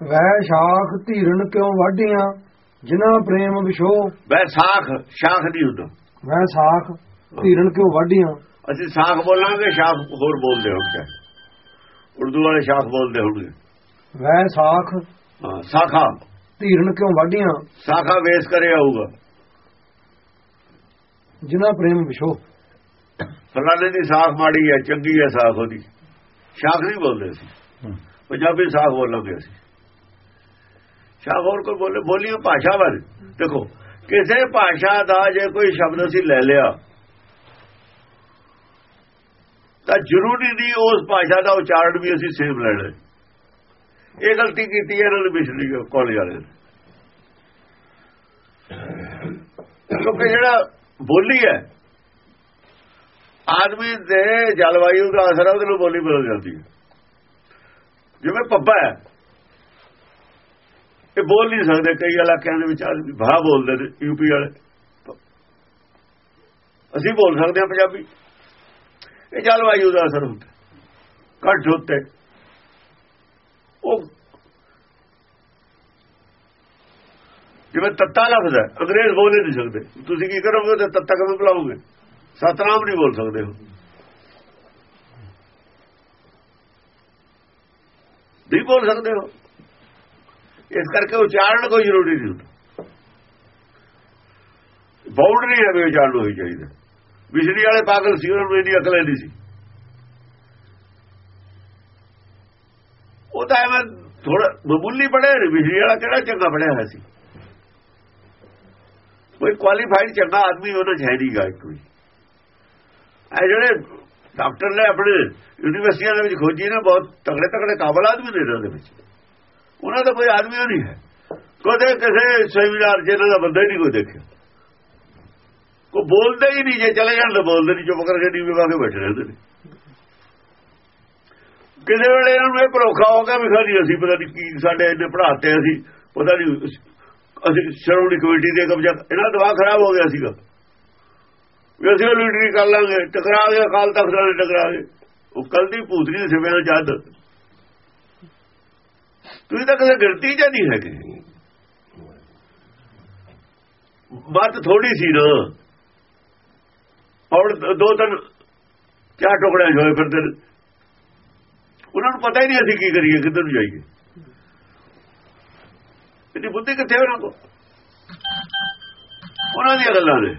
ਵੈ ਸ਼ਾਖ ਧੀਰਨ ਕਿਉ ਵਾਢੀਆਂ? ਜਿਨ੍ਹਾਂ ਪ੍ਰੇਮ ਵਿਛੋ ਵੈ ਸਾਖ ਸ਼ਾਖ ਨਹੀਂ ਹੁੰਦਾ ਵੈ ਸਾਖ ਧੀਰਨ ਕਿਉ ਵਾਢੀਆਂ? ਅਸੀਂ ਸਾਖ ਬੋਲਾਂਗੇ ਸ਼ਾਖ ਹੋਰ ਬੋਲਦੇ ਹੋਣਗੇ। ਉਰਦੂ ਵਾਲੇ ਸ਼ਾਖ ਬੋਲਦੇ ਹੋਣਗੇ। ਵੈ ਸਾਖ ਹਾਂ ਸਾਖਾ। ਧੀਰਨ ਕਿਉ ਵਾਢੀਆਂ? ਸਾਖਾ ਵੇਸ ਕਰੇ ਆਊਗਾ। ਜਿਨ੍ਹਾਂ ਪ੍ਰੇਮ ਵਿਛੋ ਫਲਾਣੇ ਦੀ ਸਾਖ ਮਾੜੀ ਹੈ ਚੰਗੀ ਹੈ ਸਾਖ ਉਹਦੀ। ਸ਼ਾਖ ਨਹੀਂ ਬੋਲਦੇ ਸੀ ਪੰਜਾਬੀ ਸਾਖ ਬੋਲਾਂਗੇ ਅਸੀਂ। ਸ਼ਾਖ ਹੋਰ ਕੋਈ ਬੋਲੇ ਬੋਲੀਆਂ ਭਾਸ਼ਾ ਵੱਲ। ਦੇਖੋ, ਕਿਸੇ ਭਾਸ਼ਾ ਦਾ ਜੇ ਕੋਈ ਸ਼ਬਦ ਅਸੀਂ ਲੈ ਲਿਆ, ਤਾਂ ਜ਼ਰੂਰੀ ਨਹੀਂ ਉਸ ਭਾਸ਼ਾ ਦਾ ਉਚਾਰਨ ਵੀ ਅਸੀਂ ਸੇਮ ਲੈਣਾ ਇਹ ਗਲਤੀ ਕੀਤੀ ਹੈ ਇਹਨਾਂ ਨੇ ਮਿਸ਼ਰੀ ਕਾਲਜ ਵਾਲਿਆਂ ਕਿਉਂਕਿ ਜਿਹੜਾ ਬੋਲੀ ਹੈ, ਆਦਮੀ ਦੇ ਜਲਵਾਯੂ ਦਾ ਅਸਰ ਉਹਦੇ ਨੂੰ ਬੋਲੀ ਬਦਲ ਜਾਂਦੀ ਹੈ। ਜਿਵੇਂ ਪੱਬਾ ਹੈ ਇਹ ਬੋਲ ਨਹੀਂ ਸਕਦੇ, ਕਈ ਇਲਾਕਿਆਂ ਦੇ ਵਿੱਚ ਆਦਮੀ ਭਾ ਬੋਲਦੇ ਨੇ ਯੂਪੀ ਵਾਲੇ। ਅਸੀਂ ਬੋਲ ਸਕਦੇ ਹਾਂ ਪੰਜਾਬੀ। ਇਹ ਜਲਵਾਯੂ ਦਾ ਅਸਰ ਹੁੰਦਾ। ਘੱਟ ਉੱਤੇ ਉਹ ਜਿਵੇਂ ਤੱਤਾ ਲਫ਼ਜ਼ ਹੈ ਅੰਗਰੇਜ਼ ਬੋਲ ਨਹੀਂ ਸਕਦੇ। ਤੁਸੀਂ ਕੀ ਕਰੋਗੇ ਤੇ ਤੱਤਾ ਕਦੋਂ ਬੁਲਾਓਗੇ? ਸਤਨਾਮ ਨਹੀਂ ਬੋਲ ਸਕਦੇ ਹੋ ਨਹੀਂ ਬੋਲ ਸਕਦੇ ਹੋ ਇਸ ਕਰਕੇ ਉਚਾਰਨ ਕੋਈ ਜ਼ਰੂਰੀ ਨਹੀਂ ਹੁੰਦਾ। ਬਾਉਂਡਰੀ ਹੈ ਵੀ ਉਚਾਰਨ ਹੋਈ ਚਾਹੀਦਾ। ਬਿਜਲੀ ਵਾਲੇ ਪਾਗਲ ਸੀ, ਉਹਨਾਂ ਨੂੰ ਇੰਨੀ ਅਕਲ ਨਹੀਂ ਸੀ। ਉਹ ਤਾਂ ਐਵੇਂ ਥੋੜਾ ਮਾਮੂਲੀ ਪੜਿਆ ਨਹੀਂ, ਬਿਜਲੀ ਵਾਲਾ ਕਿਹੜਾ ਚੰਗਾ ਪੜਿਆ ਹੋਇਆ ਸੀ। ਕੋਈ ਕੁਆਲੀਫਾਈਡ ਚੰਗਾ ਆਦਮੀ ਉਹਨਾਂ ਚ ਹੈ ਨਹੀਂ ਨਹੀਂਗਾ ਕੋਈ ਇਹ ਜਿਹੜੇ ਡਾਕਟਰ ਨੇ ਆਪਣੇ ਯੂਨੀਵਰਸਿਟੀਆਂ ਦੇ ਵਿੱਚ ਖੋਜੀ ਨਾ, ਬਹੁਤ ਤਗੜੇ ਤਗੜੇ ਕਾਬਲ ਆਦਮੀ ਨੇ ਇਹਨਾਂ ਦੇ ਵਿੱਚ। ਉਹਨਾਂ ਦਾ ਕੋਈ ਆਦਮੀ ਨਹੀਂ ਹੈ। ਕਦੇ ਕਿਸੇ ਸੈਮੀਨਾਰ ਚ ਇਹਨਾਂ ਦਾ ਬੰਦਾ ਹੀ ਨਹੀਂ ਕੋਈ ਦੇਖਿਆ। ਕੋ ਬੋਲਦੇ ਹੀ ਨਹੀਂ, ਜੇ ਚਲੇ ਜਾਣ ਤਾਂ ਬੋਲਦੇ ਨਹੀਂ, ਚੁੱਪ ਕਰਕੇ ਨੀਵੇਂ ਪਾ ਕੇ ਬੈਠੇ ਰਹਿੰਦੇ ਨੇ। ਕਿਸੇ ਵੇਲੇ ਇਹਨਾਂ ਨੂੰ ਇਹ ਭਰੋਖਾ ਹੋ ਗਿਆ ਵੀ ਖਾਲੀ ਅਸੀਂ ਪਤਾ ਨਹੀਂ ਕੀ, ਸਾਡੇ ਇਹਨੇ ਪੜਾਤੇ ਅਸੀਂ, ਪਤਾ ਨਹੀਂ, ਅਸੀਂ ਸ਼ਰੋਮਣੀ ਕਮੇਟੀ ਦੇ ਕਬਜ਼ਾ, ਇਹਨਾਂ ਦਾ ਖਰਾਬ ਹੋ ਗਿਆ ਸੀਗਾ। ਵੀ ਅਸੀਂ ਉਹ ਲੀਡਰੀ ਕਰ ਲਾਂਗੇ, ਟਕਰਾ ਗਿਆ ਕਾਲ ਤਖ਼ਤ ਨਾਲ ਟਕਰਾ ਗਏ। ਉਹ ਕੱਲ ਦੀ ਭੂਤਰੀ ਦੇ ਸਿਵੇਂ ਜਦ ਤੁਸੀਂ ਤਾਂ ਕਦੇ ਗਿਰਤੀ ਜਾਂ ਨਹੀਂ ਹੈਗੇ। ਬਾਤ ਥੋੜੀ ਸੀ ਨਾ। ਔਰ ਦੋ ਤਿੰਨ ਚਾਰ ਟੁਕੜੇ ਹੋਏ ਫਿਰਦੇ ਉਹਨਾਂ ਨੂੰ ਪਤਾ ਹੀ ਨਹੀਂ ਅਸੀਂ ਕੀ ਕਰੀਏ ਕਿੱਧਰ ਨੂੰ ਜਾਈਏ। ਇਹਦੀ ਬੁੱਧੀ ਕਿੱਥੇ ਉਹਨਾਂ ਕੋ ਉਹਨਾਂ ਦੀਆਂ ਗੱਲਾਂ ਨੇ।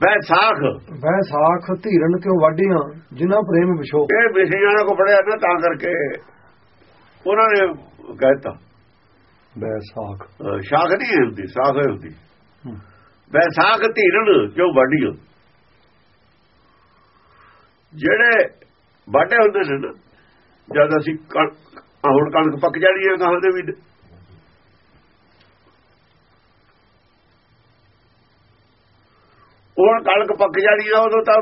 ਬੈ ਸਾਖ। ਵੈ ਸਾਖ ਧੀਰਨ ਕਿਉ ਵਾਢੀਆਂ? ਜਿਨ੍ਹਾਂ ਪ੍ਰੇਮ ਵਿਛੋ ਇਹ ਵਿਸ਼ਿਆਂ ਕੋ ਪੜਿਆ ਨਾ ਤਾਂ ਕਰਕੇ। ਉਹਨਾਂ ਨੇ ਕਹਿਤਾ। ਵੈ ਸਾਖ ਨਹੀਂ ਹੁੰਦੀ ਸਾਖ ਹੁੰਦੀ। ਬੈ ਸਾਖ ਧੀਰਨ ਕਿਉਂ ਵਾਢੀਆਂ ਜਿਹੜੇ ਵਾਢੇ ਹੁੰਦੇ ਨੇ ਨਾ ਜਦ ਅਸੀਂ ਹੁਣ ਕਣਕ ਪੱਕ ਜਾਣੀ ਹੈ ਕਹਾਂ ਦੇ ਵੀ ਉਹ ਕਣਕ ਪੱਕ ਜਾਣੀ ਆ ਉਦੋਂ ਤਾਂ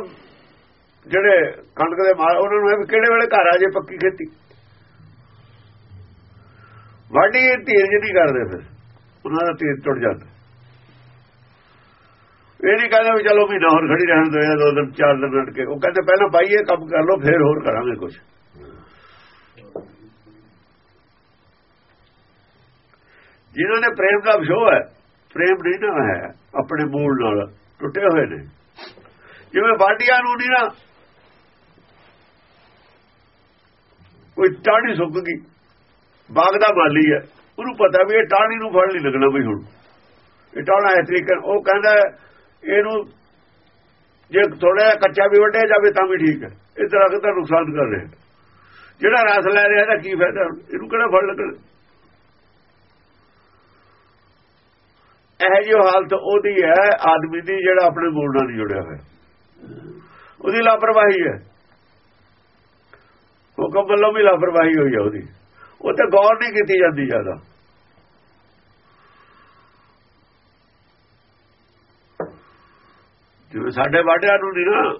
ਜਿਹੜੇ ਕਣਕ ਦੇ ਮਾਲ ਉਹਨਾਂ ਨੂੰ ਇਹ ਕਿਹੜੇ ਵੇਲੇ ਘਰ ਆ ਜੇ ਪੱਕੀ ਖੇਤੀ? ਵਾਢੀ ਧੀਰ ਨਹੀਂ ਕਰਦੇ ਫਿਰ, ਉਹਨਾਂ ਦਾ ਧੀਰ ਟੁੱਟ ਜਾਂਦਾ। ਇਹ ਨਹੀਂ ਕਹਿੰਦੇ ਵੀ ਚਲੋ ਮਹੀਨਾ ਹੋਰ ਖੜੀ ਰਹਿਣ ਦੋ ਜਾਂ ਦੋ ਦਿਨ, ਚਾਰ ਦਿਨ ਰੜ ਕੇ। ਉਹ ਕਹਿੰਦੇ ਪਹਿਲਾਂ ਪਾਈਏ ਕੰਮ ਕਰ ਲਓ, ਫਿਰ ਹੋਰ ਕਰਾਂਗੇ ਕੁਝ ਜਿਨ੍ਹਾਂ ਨੇ ਪ੍ਰੇਮ ਦਾ ਵਿਸ਼ੋ ਹੈ, ਪ੍ਰੇਮ ਨਹੀਂ ਨਾ ਹੈ, ਆਪਣੇ ਮੂਲ ਨਾਲ ਟੁੱਟੇ ਹੋਏ ਨੇ। ਜਿਵੇਂ ਬਾਡੀਆਂ ਨੂੰ ਨਹੀਂ ਨਾ, ਕੋਈ ਟਾਣੀ ਸੁੱਕ ਗਈ ਬਾਗ ਦਾ ਮਾਲੀ ਹੈ। ਉਹਨੂੰ ਪਤਾ ਵੀ ਇਹ ਟਾਣੀ ਨੂੰ ਫੜ ਨਹੀਂ ਲੱਗਣਾ ਵੀ ਹੁਣ। ਇਹ ਟਾਣਾ ਇਸ ਤਰੀਕੇ ਉਹ ਕਹਿੰਦਾ ਇਹਨੂੰ ਜੇ ਥੋੜਾ ਜਿਹਾ ਕੱਚਾ ਵੀ ਵੱਢਿਆ ਜਾਵੇ ਤਾਂ ਵੀ ਠੀਕ ਹੈ। ਇਹ ਦਰਖਤ ਦਾ ਨੁਕਸਾਨ ਕਰ ਰਿਹਾ ਜਿਹੜਾ ਰਸ ਲੈ ਰਿਹਾ ਇਹਦਾ ਕੀ ਫਾਇਦਾ? ਇਹਨੂੰ ਕਿਹੜਾ ਫੜ ਲੱਗਣਾ? ਇਹ ਜੋ ਹਾਲਤ ਉਹਦੀ ਹੈ, ਆਦਮੀ ਦੀ ਜਿਹੜਾ ਆਪਣੇ ਮੂਲ ਨਾਲ ਜੁੜਿਆ ਹੋਇਆ। ਉਹਦੀ ਲਾਪਰਵਾਹੀ ਹੈ। ਹੁਕਮ ਵੱਲੋਂ ਵੀ ਲਾਪਰਵਾਹੀ ਹੋਈ ਹੈ ਉਹਦੀ। ਉਹ ਤੇ ਗੌਰ ਨਹੀਂ ਕੀਤੀ ਜਾਂਦੀ ਜ਼ਿਆਦਾ। ਜਿਵੇਂ ਸਾਡੇ ਵਾਢਿਆਂ ਨੂੰ ਨਹੀਂ ਨਾ,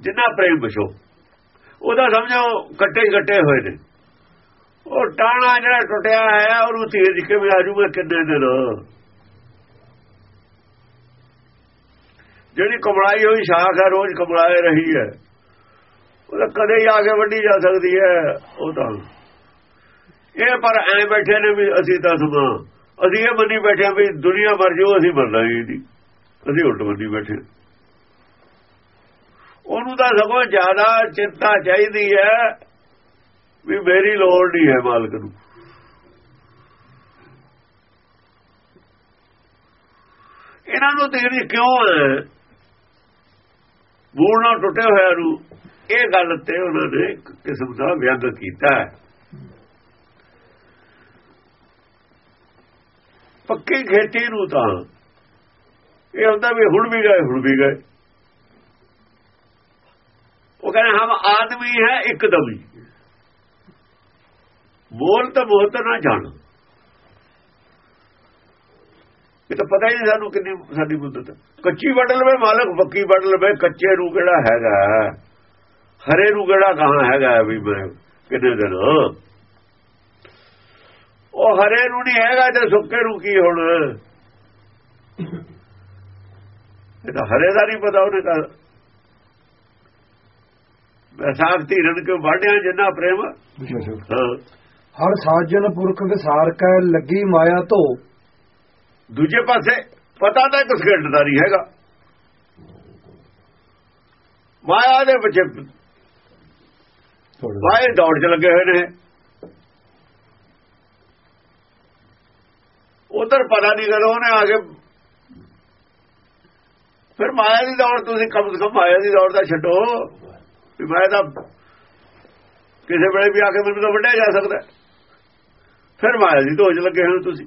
ਜਿੰਨਾ ਪ੍ਰੇਮ ਬਸ਼ੋ ਉਹਦਾ ਸਮਝੋ ਕੱਟੇ ਕੱਟੇ ਹੋਏ ਨੇ। ਉਹ ਟਾਣਾ ਜਿਹੜਾ ਟੁੱਟਿਆ ਹੈ, ਉਹਨੂੰ ਤੀਰ ਕਿਵੇਂ ਆ ਜੂਗਾ, ਕਿੰਨੇ ਦਿਨ? ਜਿਹੜੀ ਕਮਲਾਈ ਹੋਈ, ਸ਼ਾਖ ਹੈ, ਰੋਜ਼ ਕਮਲਾਏ ਰਹੀ ਹੈ। ਉਹ ਤਾਂ ਕਦੇ ਹੀ ਆ ਕੇ ਵੱਢੀ ਜਾ ਸਕਦੀ ਹੈ, ਉਹ ਤਾਂ। ਇਹ ਪਰ ਐ ਬੈਠੇ ਨੇ ਵੀ ਅਸੀਂ ਤਾਂ ਸਮਾਂ ਅਸੀਂ ਇਹ ਮੰਨੀ ਬੈਠੇ ਹਾਂ ਵੀ ਦੁਨੀਆ ਮਰ ਜਾਓ ਅਸੀਂ ਮਰਨਾ ਹੀ ਨਹੀਂ। ਅਸੀਂ ਉਲਟ ਮੰਨੀ ਬੈਠੇ ਹਾਂ। ਉਹਨੂੰ ਤਾਂ ਸਗੋਂ ਜ਼ਿਆਦਾ ਚਿੰਤਾ ਚਾਹੀਦੀ ਹੈ ਵੀ ਮੇਰੀ ਲੋੜ ਨਹੀਂ ਹੈ ਮਾਲਕ ਨੂੰ। ਇਹਨਾਂ ਨੂੰ ਤੇਰੀ ਕਿਉਂ ਹੈ? ਮੂਲ ਨਾਲ ਟੁੱਟੇ ਹੋਇਆ ਨੂੰ ਇਹ ਗੱਲ ਤੇ ਉਹਨਾਂ ਨੇ ਇੱਕ ਕਿਸਮ ਦਾ ਵਿਅੰਗ ਕੀਤਾ ਪੱਕੀ ਖੇਤੀ ਨੂੰ ਤਾਂ ਇਹ ਹੁੰਦਾ ਵੀ ਹੁਣ ਵੀ ਗਏ, ਹੁਣ ਵੀ ਗਏ। ਉਹ ਕਹਿੰਦੇ, ਹਮ ਆਦਮੀ ਹੈ ਇੱਕਦਮ ਹੀ। ਬੋਲ ਤਾਂ ਬਹੁਤ ਨਾ ਜਾਣ। ਇਹ ਤਾਂ ਪਤਾ ਹੀ ਨਹੀਂ ਸਾਨੂੰ ਕਿੰਨੀ ਸਾਡੀ ਮੁੱਦਤ ਕੱਚੀ ਵੱਢ ਲਵੇ ਮਾਲਕ, ਪੱਕੀ ਵੱਢ ਲਵੇ ਕੱਚੇ ਨੂੰ ਕਿਹੜਾ ਹੈਗਾ? ਹਰੇ ਨੂੰ ਕਿਹੜਾ ਕਹਾਂ ਹੈਗਾ ਵੀ ਮੈਂ ਕਿੰਨੇ ਦਿਨ? ਉਹ ਹਰੇ ਨੂੰ ਨਹੀਂ ਹੈਗਾ ਤੇ ਸੁੱਕੇ ਨੂੰ ਕੀ ਹੁਣ? ਇਹ ਤਾਂ ਹਰੇ ਦਾ ਨਹੀਂ ਪਤਾ ਉਹਨੇ ਤਾਂ। ਵੈਸਾਖ ਧੀਰਨ ਕੇ ਵਾਢਿਆਂ ਜਿੰਨਾ ਪ੍ਰੇਮ? ਹਰ ਸਾਜਨ ਪੁਰਖ ਵਿਸਾਰ ਕੈ ਲੱਗੀ ਮਾਇਆ ਧੋ। ਦੂਜੇ ਪਾਸੇ ਪਤਾ ਤਾਂ ਕੁਛ ਘਟਦਾ ਨਹੀਂ ਹੈਗਾ। ਮਾਇਆ ਦੇ ਵਿੱਚ ਵਾਏ ਦੌੜ ਚ ਲੱਗੇ ਹੋਏ ਨੇ। ਉਧਰ ਪਤਾ ਨਹੀਂ ਕਰੋ ਉਹਨੇ ਆ ਕੇ ਫਿਰ ਮਾਇਆ ਦੀ ਦੌੜ, ਤੁਸੀਂ ਕਮ ਸੇ ਕਮ ਮਾਇਆ ਦੀ ਦੌੜ ਦਾ ਛੱਡੋ। ਵੀ ਮੈਂ ਤਾਂ ਕਿਸੇ ਵੇਲੇ ਵੀ ਆ ਕੇ ਮੈਨੂੰ ਤਾਂ ਵੱਢਿਆ ਜਾ ਸਕਦਾ ਫਿਰ ਮਾਇਆ ਦੀ ਦੌੜ ਚ ਲੱਗੇ ਹੋਏ ਤੁਸੀਂ।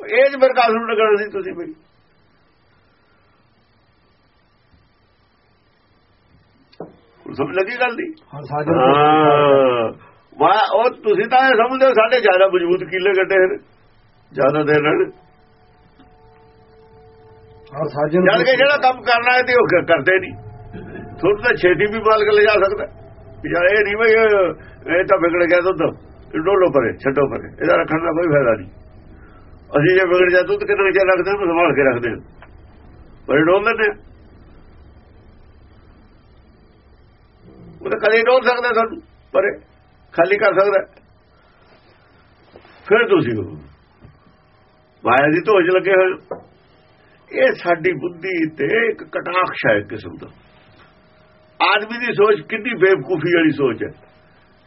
ਇਹ ਜ ਬਰਕਾਸ ਨੂੰ ਲੱਗਣਾ ਸੀ ਤੁਸੀਂ ਬਈ? ਸਮਝ ਲੱਗੀ ਗੱਲ ਦੀ? ਹਰ ਸਾਜਨ ਹਾਂ। ਵਾ ਉਹ ਤੁਸੀਂ ਤਾਂ ਇਹ ਸਮਝਦੇ ਹੋ ਸਾਡੇ ਜ਼ਿਆਦਾ ਮਜ਼ਬੂਤ ਕੀਲੇ ਗੱਡੇ ਨੇ ਜ਼ਿਆਦਾ ਦੇਰ ਰਹਿਣ। ਹਰ ਸਾਜਨ ਜਦ ਕਿ ਜਿਹੜਾ ਕੰਮ ਕਰਨਾ ਹੈ ਤੇ ਉਹ ਕ- ਕਰਦੇ ਨਹੀਂ। ਤੁਹਾਨੂੰ ਤਾਂ ਛੇਤੀ ਵੀ ਮਾਲਕ ਲੈ ਜਾ ਸਕਦਾ ਯਾਰ ਇਹ ਨਹੀਂ ਬਈ ਇਹ ਤਾਂ ਵਿਗੜ ਗਿਆ ਦੁੱਧ। ਡੋਲੋ ਪਰੇ ਛੱਡੋ ਪਰੇ। ਇਹਦਾ ਰੱਖਣ ਦਾ ਕੋਈ ਫਾਇਦਾ ਨਹੀਂ। ਅਸੀਂ ਜੇ ਵਿਗੜ ਜਾ ਦੁੱਧ ਕਿੰਨਾ ਚਿਰ ਰੱਖਦੇ ਹਾਂ ਸੰਭਾਲ ਕੇ ਰੱਖਦੇ ਹਾਂ ਪਰ ਡੋਲ ਲੈਂਦੇ ਉਹ ਤਾਂ ਕਦੇ ਡੋਲ ਸਕਦਾ ਤੁਹਾਨੂੰ, ਪਰੇ। ਖਾਲੀ ਕਰ ਸਕਦਾ। ਫਿਰ ਤੁਸੀਂ ਮਾਇਆ ਦੀ ਧੋਜ ਲੱਗੇ ਹੋਏ ਹੋ। ਇਹ ਸਾਡੀ ਬੁੱਧੀ ਤੇ ਇੱਕ ਕਟਾਖਸ਼ ਹੈ ਇੱਕ ਕਿਸਮ ਦਾ। ਆਦਮੀ ਦੀ ਸੋਚ ਕਿੰਨੀ ਬੇਵਕੂਫੀ ਵਾਲੀ ਸੋਚ ਹੈ।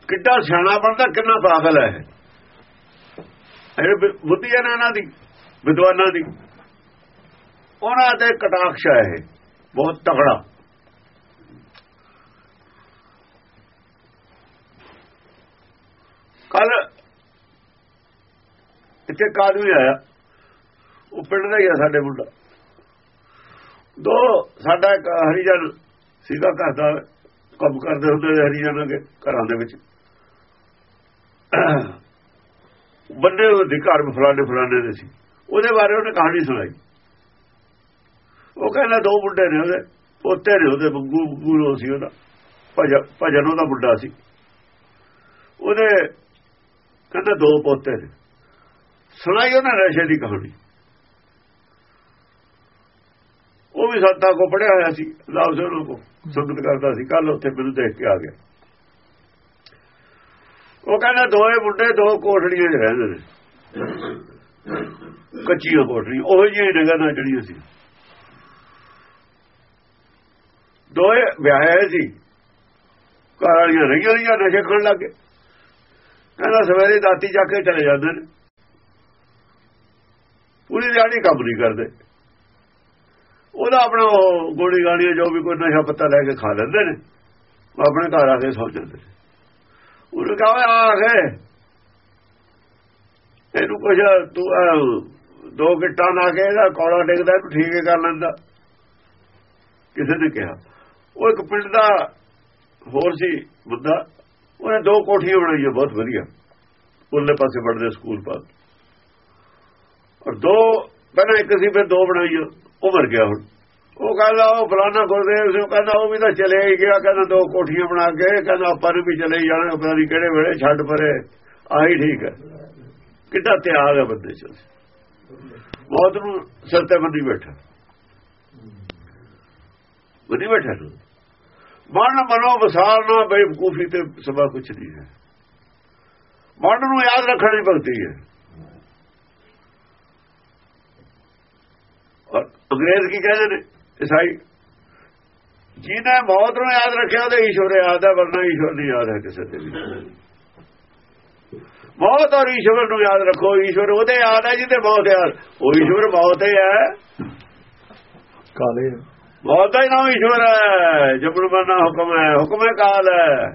ਕਿੱਡਾ ਸਿਆਣਾ ਬਣਦਾ, ਕਿੰਨਾ ਪਾਗਲ ਹੈ ਇਹ। ਬੁੱਧੀ ਹੈ ਨਾ ਇਹਨਾਂ ਦੀ, ਵਿਦਵਾਨਾਂ ਦੀ। ਉਹਨਾਂ ਤੇ ਕਟਾਖਸ਼ ਹੈ ਇਹ, ਬਹੁਤ ਤਗੜਾ ਕੱਲ ਇੱਥੇ ਕਾਦੂ ਆਇਆ। ਉਹ ਪਿੰਡ ਦਾ ਹੀ ਆ ਸਾਡੇ ਮੁੰਡਾ। ਦੋ ਸਾਡਾ ਹਰੀਜਨ ਸੀਗਾ ਘਰ ਦਾ ਕੰਮ ਕਰਦੇ ਹੁੰਦੇ ਸੀ ਦੇ ਘਰਾਂ ਦੇ ਵਿੱਚ। ਬੰਦੇ ਉਹਦੇ ਘਰ ਫਲਾਣੇ ਫਲਾਣੇ ਦੇ ਸੀ। ਉਹਦੇ ਬਾਰੇ ਉਹਨੇ ਕਹਾਣੀ ਸੁਣਾਈ। ਉਹ ਕਹਿੰਦਾ ਦੋ ਮੁੰਡੇ ਨੇ ਉਹਦੇ, ਪੋਤੇ ਨੇ ਉਹਦੇ ਬੰਗੂ ਬੱਗੂ ਸੀ ਉਹਦਾ। ਭਜਨ ਭਜਨ ਉਹਦਾ ਮੁੰਡਾ ਸੀ। ਉਹਦੇ ਕਹਿੰਦਾ ਦੋ ਪੋਤੇ ਨੇ। ਸੁਣਾਈ ਉਹਨਾਂ ਨਸ਼ੇ ਦੀ ਕਹਾਣੀ। ਉਹ ਵੀ ਸੰਤਾਂ ਕੋ ਪੜਿਆ ਹੋਇਆ ਸੀ ਲਾਉਸੇ ਉਹਨਾਂ ਕੋ ਸੰਗਤ ਕਰਦਾ ਸੀ ਕੱਲ ਉੱਥੇ ਮੈਨੂੰ ਦੇਖ ਕੇ ਆ ਗਿਆ। ਉਹ ਕਹਿੰਦਾ ਦੋਏ ਮੁੰਡੇ ਦੋ ਕੋਠੜੀਆਂ 'ਚ ਰਹਿੰਦੇ ਨੇ। ਕੱਚੀਆਂ ਕੋਠੜੀਆਂ, ਉਹ ਜਿਹੀਆਂ ਜਗ੍ਹਾ ਨਾਲ ਜਿਹੜੀਆਂ ਸੀ। ਦੋਏ ਵਿਆਹੇ ਸੀ। ਘਰ ਵਾਲੀਆਂ ਰਹੀਆਂ ਰਹੀਆਂ, ਨਸ਼ੇ ਖਾਣ ਲੱਗੇ ਕਹਿੰਦਾ ਸਵੇਰੇ ਦਾਤੀ ਜਾ ਕੇ ਚਲੇ ਜਾਂਦੇ ਨੇ। ਪੂਰੀ ਦਿਹਾੜੀ ਕੰਮ ਨਹੀਂ ਕਰਦੇ। ਉਹਦਾ ਆਪਣਾ ਉਹ ਗੋਲੀ ਗਾਲੀਆਂ ਜੋ ਵੀ ਕੋਈ ਨਸ਼ਾ ਪੱਤਾ ਲੈ ਕੇ ਖਾ ਲੈਂਦੇ ਨੇ, ਉਹ ਆਪਣੇ ਘਰ ਆ ਕੇ ਸੌ ਜਾਂਦੇ ਉਹਨੂੰ ਕਹਾਂ ਆ ਗਏ ਇਹਨੂੰ ਕੁਛ, ਤੂੰ ਦੋ ਗਿੱਟਾਂ ਨਾ ਕੇ ਇਹਦਾ ਕੌੜਾ ਡਿੱਗਦਾ, ਇਹਨੂੰ ਠੀਕ ਕਰ ਲੈਂਦਾ। ਕਿਸੇ ਨੇ ਕਿਹਾ। ਉਹ ਇੱਕ ਪਿੰਡ ਦਾ ਹੋਰ ਸੀ ਬੰਦਾ ਉਹਨੇ ਦੋ ਕੋਠੀਆਂ ਬਣਾਈਆਂ, ਬਹੁਤ ਵਧੀਆ। ਉਹਲੇ ਪਾਸੇ ਪੜਦੇ ਸਕੂਲ ਪਾਸ। ਔਰ ਦੋ, ਪਹਿਲਾਂ ਇੱਕ ਸੀ, ਫਿਰ ਦੋ ਬਣਾਈਆਂ, ਉਹ ਮਰ ਗਿਆ ਹੁਣ। ਉਹ ਕਹਿੰਦਾ, ਉਹ ਫਲਾਣਾ ਗੁਰਦੇਵ ਸਿੰਘ ਕਹਿੰਦਾ, ਉਹ ਵੀ ਤਾਂ ਚਲੇ ਹੀ ਗਿਆ, ਕਹਿੰਦਾ ਦੋ ਕੋਠੀਆਂ ਬਣਾ ਕੇ, ਕਹਿੰਦਾ ਆਪਾਂ ਨੂੰ ਵੀ ਚਲੇ ਹੀ ਜਾਣਾ, ਪਤਾ ਨਹੀਂ ਕਿਹੜੇ ਵੇਲੇ ਛੱਡ ਪਰੇ। ਆਹੀ ਠੀਕ ਹੈ। ਕਿੱਡਾ ਤਿਆਗ ਹੈ ਬੰਦੇ ਚ। ਬਹੁਤ ਨੂੰ ਸਿਰ ਤੇ ਬੰਦੀ ਬੈਠਾ। ਬੰਦੀ ਬੈਠਾ ਨੂੰ ਮਨ ਮਨੋ ਵਸਾਰਨਾ ਬੇਵਕੂਫੀ ਤੇ ਸਭਾ ਕੁਛ ਨਹੀਂ ਹੈ। ਮਨ ਨੂੰ ਯਾਦ ਰੱਖਣ ਦੀ ਭਗਤੀ ਹੈ। ਔਰ ਅੰਗਰੇਜ਼ ਕੀ ਕਹਿੰਦੇ ਨੇ? ਈਸਾਈ, ਜਿਹਨੇ ਮੌਤ ਨੂੰ ਯਾਦ ਰੱਖਿਆ, ਉਹਦੇ ਈਸ਼ਵਰ ਯਾਦ ਹੈ, ਵਰਨਾ ਈਸ਼ਵਰ ਨਹੀਂ ਯਾਦ ਹੈ ਕਿਸੇ ਤੇ ਵੀ। ਮੌਤ ਔਰ ਈਸ਼ਵਰ ਨੂੰ ਯਾਦ ਰੱਖੋ। ਈਸ਼ਵਰ ਉਹਦੇ ਯਾਦ ਹੈ ਜਿਹਦੇ ਮੌਤ ਯਾਦ। ਉਹ ਈਸ਼ਵਰ ਮੌਤ ਹੈ ਕਾਲੇ ਮੌਤ ਦਾ ਹੀ ਨਾਮ ਈਸ਼ਵਰ ਹੈ ਜਬਰ ਬਨਾ ਹੁਕਮ ਹੈ ਹੁਕਮ ਹੈ ਕਾਲ ਹੈ।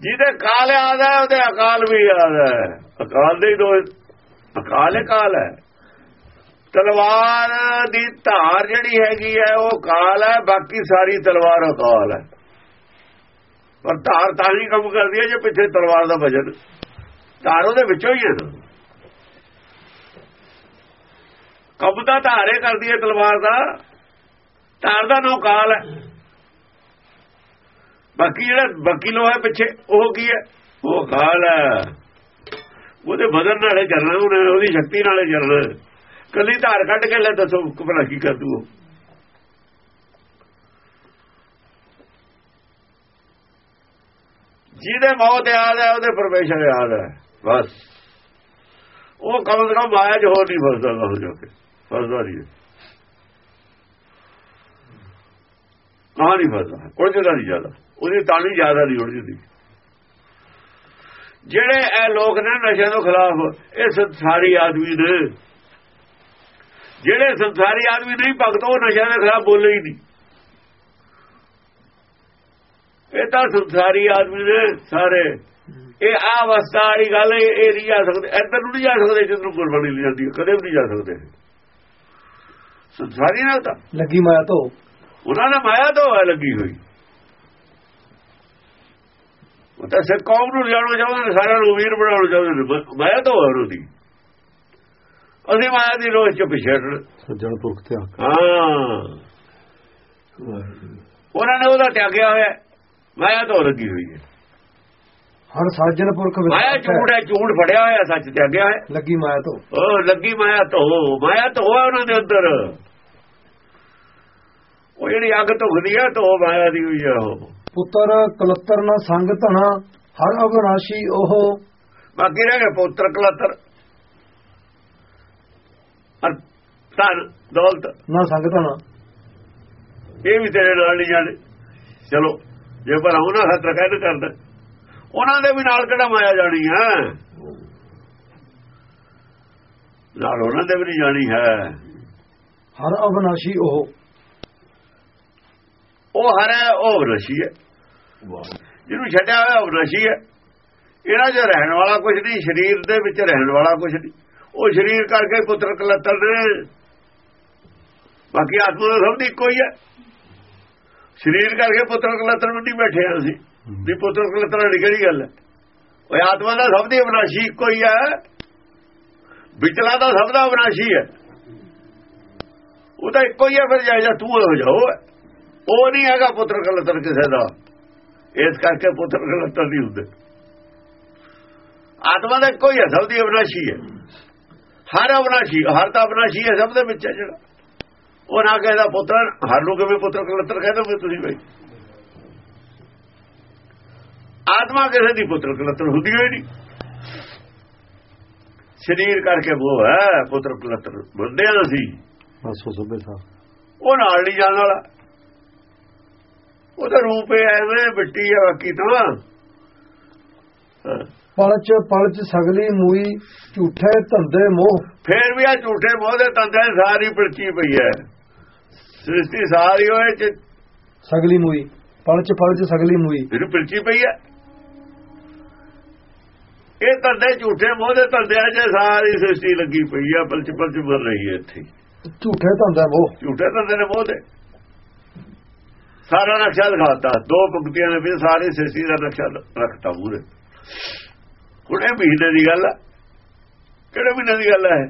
ਜਿਹਦੇ ਕਾਲ ਯਾਦ ਹੈ, ਉਹਦੇ ਅਕਾਲ ਵੀ ਯਾਦ ਹੈ। ਅਕਾਲ ਦੇ ਹੀ ਦੋ, ਅਕਾਲ ਹੈ, ਕਾਲ ਹੈ। ਤਲਵਾਰ ਦੀ ਧਾਰ ਜਿਹੜੀ ਹੈਗੀ ਹੈ, ਉਹ ਕਾਲ ਹੈ, ਬਾਕੀ ਸਾਰੀ ਤਲਵਾਰ ਅਕਾਲ ਹੈ। ਪਰ ਧਾਰ ਤਾਂ ਹੀ ਕੰਮ ਕਰਦੀ ਹੈ, ਜੇ ਪਿੱਛੇ ਤਲਵਾਰ ਦਾ ਵਜਨ ਧਾਰ ਉਹਦੇ ਵਿੱਚੋਂ ਹੀ ਹੈ ਨਾ ਕੰਮ ਦਾ ਧਾਰੇ ਕਰਦੀ ਹੈ ਤਲਵਾਰ ਦਾ। ਧਾਰ ਦਾ ਨਾਮ ਕਾਲ ਹੈ। ਬਾਕੀ ਜਿਹੜਾ ਬਾਕੀ ਲੋਹਾ ਪਿੱਛੇ, ਉਹ ਕੀ ਹੈ? ਉਹ ਕਾਲ ਹੈ। ਉਹਦੇ ਬਦਨ ਨਾਲੇ ਚੱਲਣਾ ਉਹਨੇ ਉਹਦੀ ਸ਼ਕਤੀ ਨਾਲੇ ਚੱਲਣਾ ਕੱਲੀ ਧਾਰ ਕੱਢ ਕੇ ਲੈ ਦੱਸੋ ਭਲਾ ਕੀ ਕਰ ਦੂ ਜਿਹਦੇ ਮੌਤ ਯਾਦ ਹੈ, ਉਹਦੇ ਪਰਮੇਸ਼ਰ ਯਾਦ ਹੈ। ਬਸ। ਉਹ ਕਮ ਕਮ ਮਾਇਆ 'ਚ ਹੋਰ ਨਹੀਂ ਫਸਦਾ ਹੋ ਜਾ ਕੇ। ਫਸਦਾ ਨਹੀਂ ਕਹਾਂ ਨਹੀਂ ਫਸਦਾ ਉਲਝਦਾ ਨਹੀਂ ਜ਼ਿਆਦਾ। ਉਹਦੀ ਤਾਣੀ ਜ਼ਿਆਦਾ ਨਹੀਂ ਉਲਝਦੀ ਜਿਹੜੇ ਇਹ ਲੋਕ ਨੇ ਨਸ਼ੇ ਦੇ ਖਿਲਾਫ, ਇਹ ਸੰਸਾਰੀ ਆਦਮੀ ਨੇ। ਜਿਹੜੇ ਸੰਸਾਰੀ ਆਦਮੀ ਨਹੀਂ ਭਗਤ, ਉਹ ਨਸ਼ਿਆਂ ਦੇ ਖਿਲਾਫ ਬੋਲੇ ਹੀ ਨਹੀਂ। ਇਹ ਤਾਂ ਸੰਸਾਰੀ ਆਦਮੀ ਨੇ ਸਾਰੇ। ਇਹ ਆ ਅਵਸਥਾ ਵਾਲੀ ਗੱਲ ਇਹ ਨਹੀਂ ਜਾ ਸਕਦੇ। ਇੱਧਰ ਨੂੰ ਨਹੀਂ ਜਾ ਸਕਦੇ, ਜਿੱਧਰ ਗੁਰਬਾਣੀ ਨਹੀਂ ਜਾਂਦੀ ਕਦੇ ਵੀ ਨਹੀਂ ਜਾ ਸਕਦੇ। ਸੰਸਾਰੀ ਨਾਲ ਤਾਂ। ਲੱਗੀ ਮਾਇਆ ਤੋਂ ਉਹਨਾਂ ਨੇ ਮਾਇਆ ਤੋਂ ਹੈ ਲੱਗੀ ਹੋਈ। ਉਹ ਤਾਂ ਸਿੱਖ ਕੌਮ ਨੂੰ ਜਾਣੋ ਚਾਹੁੰਦੇ ਨੇ ਸਾਰਿਆਂ ਨੂੰ ਵੀਰ ਬਣਾਉਣਾ ਚਾਹੁੰਦੇ ਨੇ। ਮਾਇਆ ਤੋਂ ਹੈ ਉਹਨਾਂ ਦੀ। ਅਸੀਂ ਮਾਇਆ ਦੀ ਰੋਸ਼ ਚ ਪਿਛੜ ਸੱਜਣ ਪੁਰਖ ਤੇ ਹਾਂ। ਉਹਨਾਂ ਨੇ ਉਹਦਾ ਤਿਆਗਿਆ ਹੋਇਆ। ਮਾਇਆ ਤੋਂ ਲੱਗੀ ਹੋਈ ਹੈ। ਹਰ ਸਾਜਣ ਪੁਰਖ ਵਿੱਚ ਮਾਇਆ ਝੂਠ ਹੈ ਝੂਠ ਫੜਿਆ ਹੋਇਆ ਸੱਚ ਤਿਆਗਿਆ ਹੋਇਆ ਲੱਗੀ ਮਾਇਆ ਤੋਂ ਉਹ ਲੱਗੀ ਮਾਇਆ ਤੋਂ ਮਾਇਆ ਤੋਂ ਹੈ ਉਹਨਾਂ ਦੇ ਅੰਦਰ। ਉਹ ਜਿਹੜੀ ਅੱਗ ਧੁਖਦੀ ਹੈ ਤੋਂ ਮਾਇਆ ਦੀ ਹੋਈ ਹੈ ਉਹ। ਪੁੱਤਰ ਕਲੱਤਰ ਨਾ ਸੰਗ ਧਣਾ ਹਰ ਅਵਨਾਸ਼ੀ ਉਹ। ਬਾਕੀ ਰਹਿ ਗਿਆ ਪੁੱਤਰ ਕਲਤਰ। ਅਰ ਧਨ ਦੌਲਤ। ਨਾ ਸੰਗ ਧਣਾ। ਇਹ ਵੀ ਤੇਰੇ ਨਾਲ ਨਹੀਂ ਜਾਣੇ ਚਲੋ ਜੇ ਪਰ ਉਹਨਾਂ ਖਤਰ ਕਹਿਣ ਕਰਦਾ ਉਹਨਾਂ ਦੇ ਵੀ ਨਾਲ ਕਿਹੜਾ ਮਾਇਆ ਜਾਣੀ ਹੈ? ਨਾਲ ਉਹਨਾਂ ਦੇ ਵੀ ਨਹੀਂ ਜਾਣੀ ਹੈ। ਹਰ ਅਵਨਾਸ਼ੀ ਉਹ। ਉਹ ਹਰ ਹੈ ਉਹ ਨਸ਼ੀ ਹੈ। ਜਿਹਨੂੰ ਛੱਡਿਆ ਹੋਇਆ ਉਹ ਨਸ਼ੀ ਹੈ। ਇਹਨਾਂ 'ਚ ਰਹਿਣ ਵਾਲਾ ਕੁਝ ਨਹੀਂ ਸਰੀਰ ਦੇ ਵਿੱਚ ਰਹਿਣ ਵਾਲਾ ਕੁਝ ਨਹੀਂ। ਉਹ ਸਰੀਰ ਕਰਕੇ ਪੁੱਤਰ ਕਲਤਰ ਨੇ। ਬਾਕੀ ਆਤਮਾ ਦਾ ਸਭ ਦੀ ਇੱਕੋ ਹੀ ਹੈ। ਸਰੀਰ ਕਰਕੇ ਪੁੱਤਰ ਕਲਤਰ ਨੂੰ ਨਹੀਂ ਬੈਠੇ ਅਸੀਂ। ਵੀ ਪੁੱਤਰ ਕਲਤਰ ਵਾਲੀ ਕਿਹੜੀ ਗੱਲ ਹੈ? ਉਹ ਆਤਮਾ ਦਾ ਸਭ ਦੀ ਅਵਨਾਸ਼ੀ ਇੱਕੋ ਹੀ ਹੈ। ਵਿਚਲਾ ਦਾ ਸਭ ਦਾ ਅਵਨਾਸ਼ੀ ਹੈ। ਉਹ ਤਾਂ ਇੱਕੋ ਹੀ ਹੈ, ਫਿਰ ਜਾਇਜਾ ਤੂੰ ਹੋ ਜਾਓ। ਉਹ ਨਹੀਂ ਹੈਗਾ ਪੁੱਤਰ ਕਲਤਰ ਕਿਸੇ ਦਾ। ਇਸ ਕਰਕੇ ਪੁੱਤਰ ਕਲਤਰ ਨਹੀਂ ਹੁੰਦੇ। ਆਤਮਾ ਦਾ ਇੱਕੋ ਹੀ ਹੈ, ਸਭ ਦੀ ਅਵਨਾਸ਼ੀ ਹੈ। ਹਰ ਅਵਨਾਸ਼ੀ ਹਰ ਤਾਂ ਅਵਨਾਸ਼ੀ ਹੈ ਸਭ ਦੇ ਵਿੱਚ ਹੈ ਜਿਹੜਾ। ਉਹ ਨਾ ਕਹਿੰਦਾ ਪੁੱਤਰ, ਹਰ ਨੂੰ ਕਿਵੇਂ ਪੁੱਤਰ ਕਲਤਰ ਕਹਿੰਦੇ ਤੁਸੀਂ ਬਈ? ਆਤਮਾ ਕਿਸੇ ਦੀ ਪੁੱਤਰ ਕਲਤਰ ਹੁੰਦੀ ਹੋਈ ਨਹੀਂ। ਸਰੀਰ ਕਰਕੇ ਉਹ ਹੈ ਪੁੱਤਰ ਕਲਤਰ ਬੰਦੇ ਆ ਸੀ ਬਸ ਉਹ ਸਭੇ ਸਾ ਉਹ ਨਾਲ ਨਹੀਂ ਜਾਣ ਵਾਲਾ। ਉਹਦਾ ਰੂਪ ਐਵੇਂ ਮਿੱਟੀ ਹੈ ਬਾਕੀ ਤਾਂ। ਪਲਚ ਪਲਚ ਸਗਲੀ ਮੂਈ ਝੂਠੇ ਧੰਦੇ ਮੋਹ। ਫੇਰ ਵੀ ਆ ਝੂਠੇ ਮੋਹ ਦੇ ਤੰਦੇ ਸਾਰੀ ਪਰਚੀ ਪਈ ਹੈ। ਸ੍ਰਿਸ਼ਟੀ ਸਾਰੀ ਹੋਏ ਚ ਸਗਲੀ ਮੂਈ ਪਲਚ ਪਲਚ ਸਗਲੀ ਮੂਈ। ਇਹਨੂੰ ਪਰਚੀ ਪਈ ਹੈ। ਇਹ ਤੰਦੇ ਝੂਠੇ ਮੋਹ ਦੇ ਤੰਦਿਆਂ 'ਚ ਸਾਰੀ ਸ੍ਰਿਸ਼ਟੀ ਲੱਗੀ ਪਈ ਹੈ ਪਲਚ ਪਲਚ ਮਰ ਰਹੀ ਹੈ ਇੱਥੇ। ਝੂਠੇ ਧੰਦੇ ਮੋਹ। ਝੂਠੇ ਤੰਦੇ ਨੇ ਮੋਹ ਦੇ। ਸਾਰਾ ਨਕਸ਼ਾ ਦਿਖਾਤਾ। ਦੋ ਪੰਕਤੀਆਂ ਦੇ ਵਿੱਚ ਸਾਰੀ ਸ੍ਰਿਸ਼ਟੀ ਦਾ ਨਕਸ਼ਾ ਰੱਖਤਾ ਮੂਰੇ ਇਹ ਮਹੀਨੇ ਦੀ ਗੱਲ ਹੈ ਕਿਹੜੇ ਮਹੀਨੇ ਦੀ ਗੱਲ ਹੈ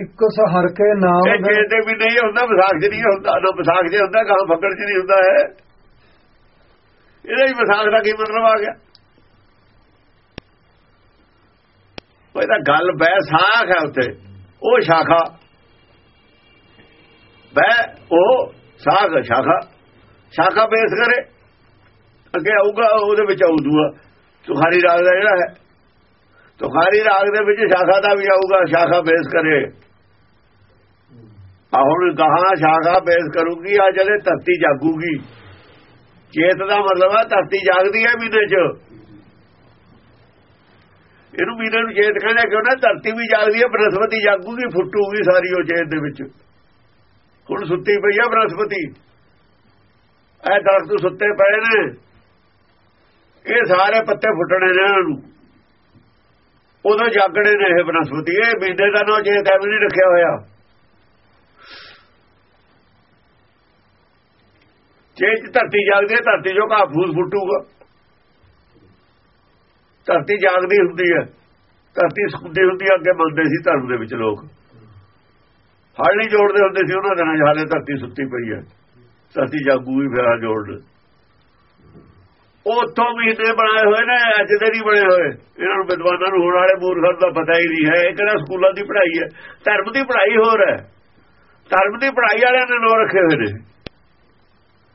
ਇੱਕ ਸਹਰ ਕੇ ਨਾਮ ਇਹ ਜੇ ਤੇ ਵੀ ਨਹੀਂ ਹੁੰਦਾ ਵਿਸਾਖ ਚ ਨਹੀਂ ਹੁੰਦਾ ਨਾ ਵਿਸਾਖ ਚ ਹੁੰਦਾ ਕਹਾਂ ਫੱਕੜ ਚ ਨਹੀਂ ਹੁੰਦਾ ਹੈ ਇਹਦਾ ਹੀ ਵਿਸਾਖ ਦਾ ਕੀ ਮਤਲਬ ਆ ਗਿਆ? ਉਹ ਇਹਦਾ ਗੱਲ ਬੈਸਾਖ ਹੈ ਉੱਤੇ। ਉਹ ਸ਼ਾਖਾ। ਬੈ ਉਹ ਸਾਖ, ਸ਼ਾਖਾ। ਸ਼ਾਖਾ ਬੇਸ ਕਰੇ। ਅੱਗੇ ਆਊਗਾ, ਉਹਦੇ ਵਿੱਚ ਆਊ ਤੁਖਾਰੀ ਰਾਗ ਦਾ ਜਿਹੜਾ ਹੈ। ਤੁਖਾਰੀ ਰਾਗ ਦੇ ਵਿੱਚ ਸ਼ਾਖਾ ਦਾ ਵੀ ਆਊਗਾ, ਸ਼ਾਖਾ ਬੇਸ ਕਰੇ। ਆ ਹੁਣ ਕਹਾ ਸ਼ਾਖਾ ਬੇਸ ਕਰੂਗੀ, ਆ ਜਲੇ ਧਰਤੀ ਜਾਗੂਗੀ। ਚੇਤ ਦਾ ਮਤਲਬ ਹੈ ਧਰਤੀ ਜਾਗਦੀ ਹੈ ਮਹੀਨੇ 'ਚ। ਇਹਨੂੰ ਮਹੀਨੇ ਨੂੰ ਚੇਤ ਕਹਿੰਦੇ ਕਿਉਂ ਨਾ ਧਰਤੀ ਵੀ ਜਾਗਦੀ ਹੈ ਬਨਸਪਤੀ ਜਾਗੂਗੀ, ਫੁੱਟੂਗੀ ਸਾਰੀ ਉਹ ਚੇਤ ਦੇ ਵਿੱਚ। ਹੁਣ ਸੁੱਤੀ ਪਈ ਹੈ ਬਨਸਪਤੀ ਇਹ ਦਰਖਤ ਸੁੱਤੇ ਪਏ ਨੇ। ਇਹ ਸਾਰੇ ਪੱਤੇ ਫੁੱਟਣੇ ਨੇ ਇਹਨਾਂ ਨੂੰ। ਉਦੋਂ ਜਾਗਣੇ ਨੇ ਇਹ ਬਨਸਪਤੀ ਇਹ ਮਹੀਨੇ ਦਾ ਨੋ ਚੇਤ ਐਵੇਂ ਨਹੀਂ ਰੱਖਿਆ ਹੋਇਆ। ਜੇ ਧਰਤੀ ਜਾਗਦੀ ਹੈ, ਧਰਤੀ ਜੋ ਘਾਹ ਫੂਸ ਫੁੱਟੂਗਾ। ਧਰਤੀ ਜਾਗਦੀ ਹੁੰਦੀ ਹੈ। ਧਰਤੀ ਸੁੱਤੀ ਹੁੰਦੀ ਹੈ, ਅੱਗੇ ਮੰਨਦੇ ਸੀ ਧਰਮ ਦੇ ਵਿੱਚ ਲੋਕ। ਹਲ ਨਹੀਂ ਜੋੜਦੇ ਹੁੰਦੇ ਸੀ ਉਹਨਾਂ ਦਿਨਾਂ 'ਚ ਹਾਲੇ ਧਰਤੀ ਸੁੱਤੀ ਪਈ ਹੈ। ਧਰਤੀ ਜਾਗੂਗੀ ਫਿਰ ਆ ਜੋੜ ਉਤੋਂ ਮਹੀਨੇ ਬਣਾਏ ਹੋਏ ਨੇ, ਅੱਜ ਦੇ ਨਹੀਂ ਬਣੇ ਹੋਏ। ਇਹਨਾਂ ਨੂੰ ਵਿਦਵਾਨਾਂ ਨੂੰ ਹੋਣ ਵਾਲੇ ਮੂਰਖਾਂ ਦਾ ਪਤਾ ਹੀ ਨਹੀਂ ਹੈ। ਇਹ ਕਿਹੜਾ ਸਕੂਲਾਂ ਦੀ ਪੜ੍ਹਾਈ ਹੈ? ਧਰਮ ਦੀ ਪੜ੍ਹਾਈ ਹੋਰ ਹੈ। ਧਰਮ ਦੀ ਪੜ੍ਹਾਈ ਵਾਲਿਆਂ ਨੇ ਨੋ ਰੱਖੇ ਹੋਏ ਨੇ।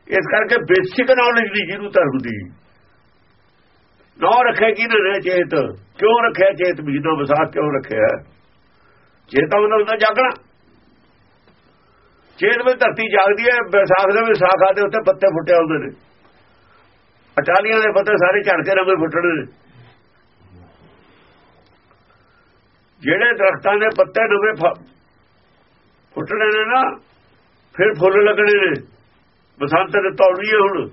ਇਸ ਕਰਕੇ ਬੇਸਿਕ ਨੌਲੇਜ ਦੀ ਜਿਹਨੂੰ ਧਰਮ ਦੀ ਨੌ ਰੱਖੇ ਕਿ ਨੇ ਚੇਤ? ਕਿਉਂ ਰੱਖਿਆ ਚੇਤ ਮਹੀਨਾ ਵਿਸਾਖ ਕਿਉਂ ਰੱਖਿਆ? ਚੇਤਾ ਉਹਨਾਂ ਦਾ ਜਾਗਣਾ। ਚੇਤ ਵਿੱਚ ਧਰਤੀ ਜਾਗਦੀ ਹੈ, ਵਿਸਾਖ ਦੇ ਵਿਸਾਖਾ ਦੇ ਉੱਤੇ ਪੱਤੇ ਫੁੱਟੇ ਹੁੰਦੇ ਨੇ। ਅਟਾਲੀਆਂ ਦੇ ਪੱਤੇ ਸਾਰੇ ਝੜ ਕੇ ਰਵੇਂ ਫੁੱਟਣੇ ਨੇ। ਜਿਹੜੇ ਦਰਖਤਾਂ ਦੇ ਪੱਤੇ ਨਵੇਂ ਫੁੱਟਣੇ ਨੇ ਨਾ, ਫਿਰ ਫੁੱਲ ਲੱਗਣੇ ਨੇ। ਬਸੰਤ ਦੇ ਤੌੜੀ ਹੈ ਹੁਣ।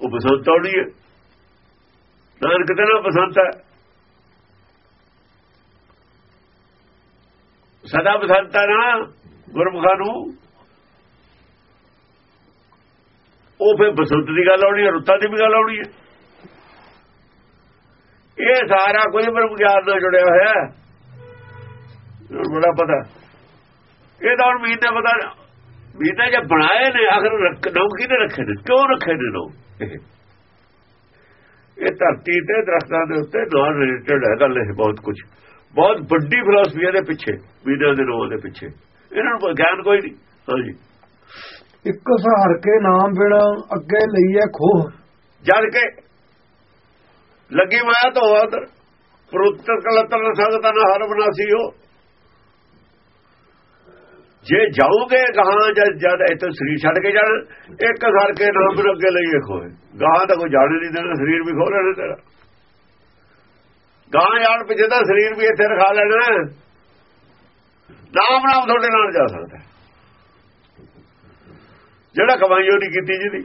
ਉਹ ਬਸੰਤ ਤੌੜੀ ਹੈ। ਨਾਨਕ ਦੇ ਨਾਲ ਬਸੰਤ ਹੈ। ਸਦਾ ਬਸੰਤ ਹੈ ਨਾ ਗੁਰਮੁਖਾਂ ਨੂੰ। ਉਹ ਫਿਰ ਬਸੰਤ ਦੀ ਗੱਲ ਆਉਣੀ ਹੈ, ਰੁੱਤਾਂ ਦੀ ਵੀ ਗੱਲ ਆਉਣੀ ਹੈ। ਇਹ ਸਾਰਾ ਕੁਝ ਬ੍ਰਹਮ ਗਿਆਨ ਨਾਲ ਜੁੜਿਆ ਹੋਇਆ ਹੈ। ਬੜਾ ਪਤਾ। ਇਹ ਤਾਂ ਹੁਣ ਮਹੀਨੇ ਪਤਾ ਮਹੀਨੇ ਜੇ ਬਣਾਏ ਨੇ ਆਖਰ ਰੱਖ ਨੌ ਕਿਹਨੇ ਰੱਖੇ ਨੇ? ਕਿਉਂ ਰੱਖੇ ਨੇ ਨੌ? ਇਹ ਧਰਤੀ ਤੇ ਦਰਖਤਾਂ ਦੇ ਉੱਤੇ ਨਾਲ ਰਿਲੇਟਡ ਹੈ ਗੱਲ ਇਹ ਬਹੁਤ ਕੁਝ ਬਹੁਤ ਵੱਡੀ ਫਿਲਾਸਫੀ ਇਹਦੇ ਪਿੱਛੇ ਮਹੀਨੇ ਦੇ ਨੌ ਦੇ ਪਿੱਛੇ। ਇਹਨਾਂ ਨੂੰ ਗਿਆਨ ਕੋਈ ਨਹੀਂ। ਹਾਂਜੀ ਇੱਕ ਸਹਾਰ ਕੇ ਨਾਮ ਬਿਨਾ ਅੱਗੇ ਲਈਏ ਖੋਹ। ਜਦ ਕੇ। ਲੱਗੀ ਮਾਇਆ ਤੋਂ ਉਧਰ ਪ੍ਰੁੱਤਰ ਕਲਤਰ ਸੰਗਤਾਂ ਨਾਲ ਹਰ ਬਨਾਸੀ ਹੋ। ਜੇ ਜਾਓਗੇ ਗਾਹਾਂ ਜਦ ਜਦ ਇੱਥੇ ਸਰੀਰ ਛੱਡ ਕੇ ਜਾਣ, ਇੱਕ ਕਰਕੇ ਕੇ ਨਾਮ ਬਿਨ ਅੱਗੇ ਲਈਏ ਖੋਏ ਗਾਹਾਂ ਤਾਂ ਕੋਈ ਜਾਣ ਨਹੀਂ ਦੇਣਾ, ਸਰੀਰ ਵੀ ਖੋ ਲੈਣਾ ਤੇਰਾ। ਗਾਹਾਂ ਜਾਣ ਪਿੱਛੇ ਤਾਂ ਸਰੀਰ ਵੀ ਇੱਥੇ ਰਖਾ ਲੈਣਾ ਨਾਮ ਨਾਮ ਤੁਹਾਡੇ ਨਾਲ ਜਾ ਸਕਦਾ ਜਿਹੜਾ ਕਮਾਈ ਉਹ ਨਹੀਂ ਕੀਤੀ ਜਿਹਦੀ।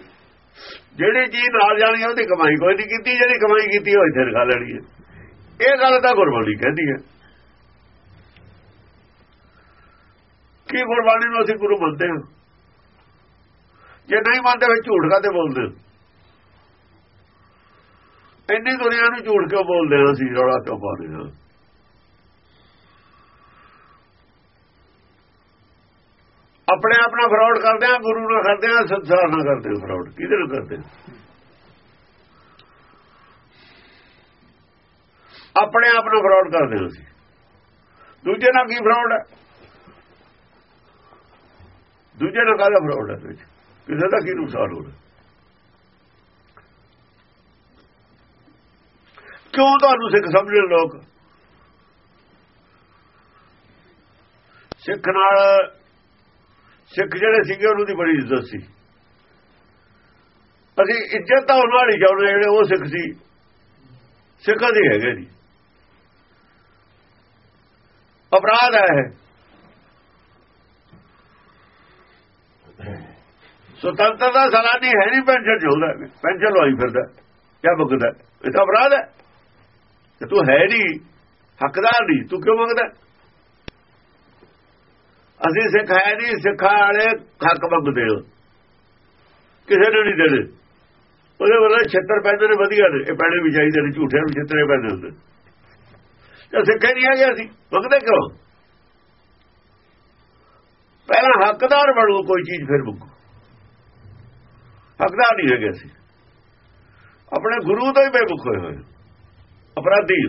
ਜਿਹੜੀ ਚੀਜ਼ ਨਾਲ ਜਾਣੀ ਉਹਦੀ ਕਮਾਈ ਕੋਈ ਨਹੀਂ ਕੀਤੀ, ਜਿਹੜੀ ਕਮਾਈ ਕੀਤੀ ਉਹ ਇੱਥੇ ਰਖਾ ਲੈਣੀ ਹੈ। ਇਹ ਗੱਲ ਤਾਂ ਗੁਰਬਾਣੀ ਕਹਿੰਦੀ ਹੈ। ਕੀ ਗੁਰਬਾਣੀ ਨੂੰ ਅਸੀਂ ਗੁਰੂ ਮੰਨਦੇ ਹਾਂ? ਜੇ ਨਹੀਂ ਮੰਨਦੇ ਫਿਰ ਝੂਠ ਕਾਤੇ ਬੋਲਦੇ? ਇੰਨੀ ਦੁਨੀਆ ਨੂੰ ਝੂਠ ਕਿਉਂ ਬੋਲਦੇ ਹਾਂ ਅਸੀਂ, ਰੌਲਾ ਕਿਉਂ ਪਾਉਂਦੇ ਹਾਂ? ਆਪਣੇ ਆਪ ਨਾਲ ਫਰਾਡ ਕਰਦੇ ਆ ਗੁਰੂ ਨਾਲ ਕਰਦੇ ਆ ਸੰਸਾਰ ਨਾਲ ਕਰਦੇ ਆ ਫਰਾਡ ਕਿਹਦੇ ਨਾਲ ਕਰਦੇ ਆਪਣੇ ਆਪ ਨਾਲ ਫਰਾਡ ਕਰਦੇ ਹੋ ਅਸੀਂ। ਦੂਜੇ ਨਾਲ ਕੀ ਫਰਾਡ ਹੈ? ਦੂਜੇ ਨਾਲ ਕਾਹਦਾ ਫਰਾਡ ਹੈ ਵਿੱਚ ਕਿਸੇ ਦਾ ਕੀ ਨੁਕਸਾਨ ਹੋਣਾ? ਕਿਉਂ ਤੁਹਾਨੂੰ ਸਿੱਖ ਸਮਝਣ ਲੋਕ? ਸਿੱਖ ਨਾਲ ਸਿੱਖ ਜਿਹੜੇ ਸੀਗੇ, ਉਹਨਾਂ ਦੀ ਬੜੀ ਇੱਜ਼ਤ ਸੀ। ਅਸੀਂ ਇੱਜ਼ਤ ਤਾਂ ਉਹਨਾਂ ਵਾਲੀ ਚਾਹੁੰਦੇ ਜਿਹੜੇ ਉਹ ਸਿੱਖ ਸੀ। ਸਿੱਖਾਂ ਦੇ ਹੈਗੇ ਨਹੀਂ। ਅਪਰਾਧ ਹੈ ਸੁਤੰਤਰਤਾ ਸਲਾਨੀ ਹੈ ਨਹੀਂ ਪੈਨਸ਼ਨ ਚਾਹੁੰਦਾ ਪੈਨਸ਼ਨ ਲਵਾਈ ਫਿਰਦਾ ਕਿਆ ਮੰਗਦਾ ਇਹ ਤਾਂ ਅਪਰਾਧ ਹੈ। ਤੇ ਤੂੰ ਹੈ ਨਹੀਂ, ਹੱਕਦਾਰ ਨਹੀਂ, ਤੂੰ ਕਿਉਂ ਮੰਗਦਾ ਅਸੀਂ ਸਿੱਖ ਹੈ ਨਹੀਂ, ਸਿੱਖਾਂ ਵਾਲੇ ਹੱਕ ਮੰਗਦੇ ਹੋ। ਕਿਸੇ ਨੂੰ ਨਹੀਂ ਦੇਣੇ। ਉਹਦੇ ਵੱਲੋਂ ਛੇਤਰ ਪੈਂਦੇ ਨੇ, ਵਧੀਆ ਨੇ। ਇਹ ਪੈਣੇ ਵੀ ਚਾਹੀਦੇ ਨੇ ਝੂਠੇ ਨੂੰ ਛੇਤਰੇ ਪੈਂਦੇ ਹੁੰਦੇ ਤੇ ਸਿੱਖੇ ਨਹੀਂ ਹੈਗੇ ਅਸੀਂ। ਮੰਗਦੇ ਕਿਉਂ? ਪਹਿਲਾਂ ਹੱਕਦਾਰ ਬਣੋ, ਕੋਈ ਚੀਜ਼ ਫਿਰ ਮੁੱਕੋ ਹੱਕਦਾਰ ਨਹੀਂ ਹੈਗੇ ਅਸੀਂ ਆਪਣੇ ਗੁਰੂ ਤੋਂ ਹੀ ਬੇਮੁਖ ਹੋਏ ਹੋਏ। ਅਪਰਾਧੀ।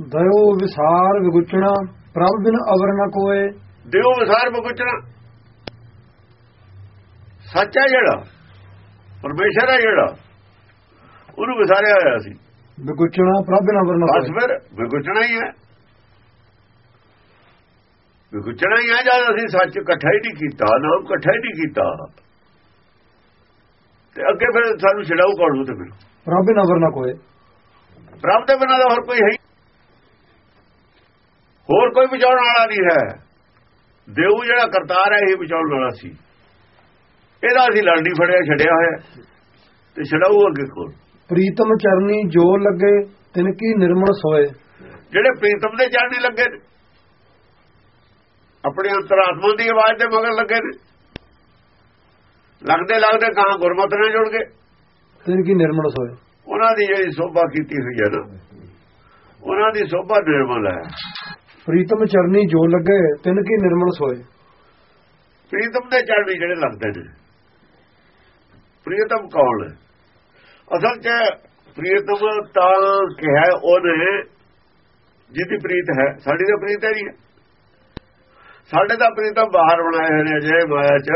ਦਇਓ ਵਿਸਾਰ ਵਿਗੁਚਣਾ ਪ੍ਰਭ ਬਿਨ ਅਵਰ ਨ ਕੋਏ। ਦਿਓ ਵਿਸਾਰ ਬਗੁਚਣਾ ਸੱਚਾ ਜਿਹੜਾ। ਪਰਮੇਸ਼ਰ ਹੈ ਜਿਹੜਾ। ਉਹਨੂੰ ਵਿਸਾਰਿਆ ਹੋਇਆ ਸੀ। ਵਿਗੁਚਣਾ ਪ੍ਰਭ ਨਾ ਵਰਨਾ ਬਸ ਫਿਰ ਵਿਗੁਚਣਾ ਹੀ ਹੈ। ਵਿਗੁਚਣਾ ਹੀ ਹੈ ਜਦ ਅਸੀਂ ਸੱਚ ਇਕੱਠਾ ਹੀ ਨਹੀਂ ਕੀਤਾ ਨਾ ਇਕੱਠਾ ਹੀ ਨਹੀਂ ਕੀਤਾ। ਤੇ ਅੱਗੇ ਫਿਰ ਸਾਨੂੰ ਛਡਾਊ ਕੌਣ ਤੇ ਫਿਰ? ਪ੍ਰਭ ਨਾ ਵਰਨਾ ਕੋਏ। ਰੱਬ ਦੇ ਬਿਨਾਂ ਹੋਰ ਕੋਈ ਹੈ ਹੋਰ ਕੋਈ ਬਚਾਉਣ ਵਾਲਾ ਨਹੀਂ ਹੈ। ਦੇਵ ਜਿਹੜਾ ਕਰਤਾਰ ਹੈ ਇਹ ਬਚਾਉਣ ਵਾਲਾ ਸੀ। ਇਹਦਾ ਅਸੀਂ ਲੜਨੀ ਫੜਿਆ ਛੜਿਆ ਹੋਇਆ। ਤੇ ਛਡਾਊ ਅੱਗੇ ਕੋਲ ਪ੍ਰੀਤਮ ਚਰਨੀ ਜੋ ਲੱਗੇ ਤਿਨ ਕੀ ਨਿਰਮਲ ਸੋਏ। ਜਿਹੜੇ ਪ੍ਰੀਤਮ ਦੇ ਚੜ੍ਹਨੀ ਲੱਗੇ ਆਪਣੇ ਅੰਤਰਾਤਮਾ ਦੀ ਆਵਾਜ਼ ਦੇ ਮਗਰ ਲੱਗੇ ਨੇ। ਲੱਗਦੇ ਲੱਗਦੇ ਕਹਾਂ ਗੁਰਮਤਿ ਨਾਲ ਜੁੜ ਗਏ। ਤਿਨ ਕੀ ਨਿਰਮਲ ਸੋਏ ਉਹਨਾਂ ਦੀ ਜਿਹੜੀ ਸੋਭਾ ਕੀਤੀ ਹੋਈ ਹੈ ਨਾ ਉਹਨਾਂ ਦੀ ਸੋਭਾ ਨਿਰਮਲ ਹੈ। ਪ੍ਰੀਤਮ ਚਰਨੀ ਜੋ ਲੱਗੇ ਤਿਨ ਕੀ ਨਿਰਮਲ ਸੋਏ? ਪ੍ਰੀਤਮ ਦੇ ਚੜ੍ਹਨੀ ਜਿਹੜੇ ਲੱਗਦੇ ਨੇ। ਪ੍ਰੀਤਮ ਕੌਣ ਹੈ? ਅਸਲ 'ਚ ਪ੍ਰੀਤਮ ਤਾਂ ਕਿਹਾ ਉਹਨੇ ਜਿਹਦੀ ਪ੍ਰੀਤ ਹੈ ਸਾਡੀ ਤਾਂ ਪ੍ਰੀਤ ਹੈ ਨਹੀਂ ਸਾਡੇ ਤਾਂ ਪ੍ਰੀਤਮ ਬਾਹਰ ਬਣਾਏ ਹੋਏ ਨੇ ਅਜੇ ਮਾਇਆ 'ਚ।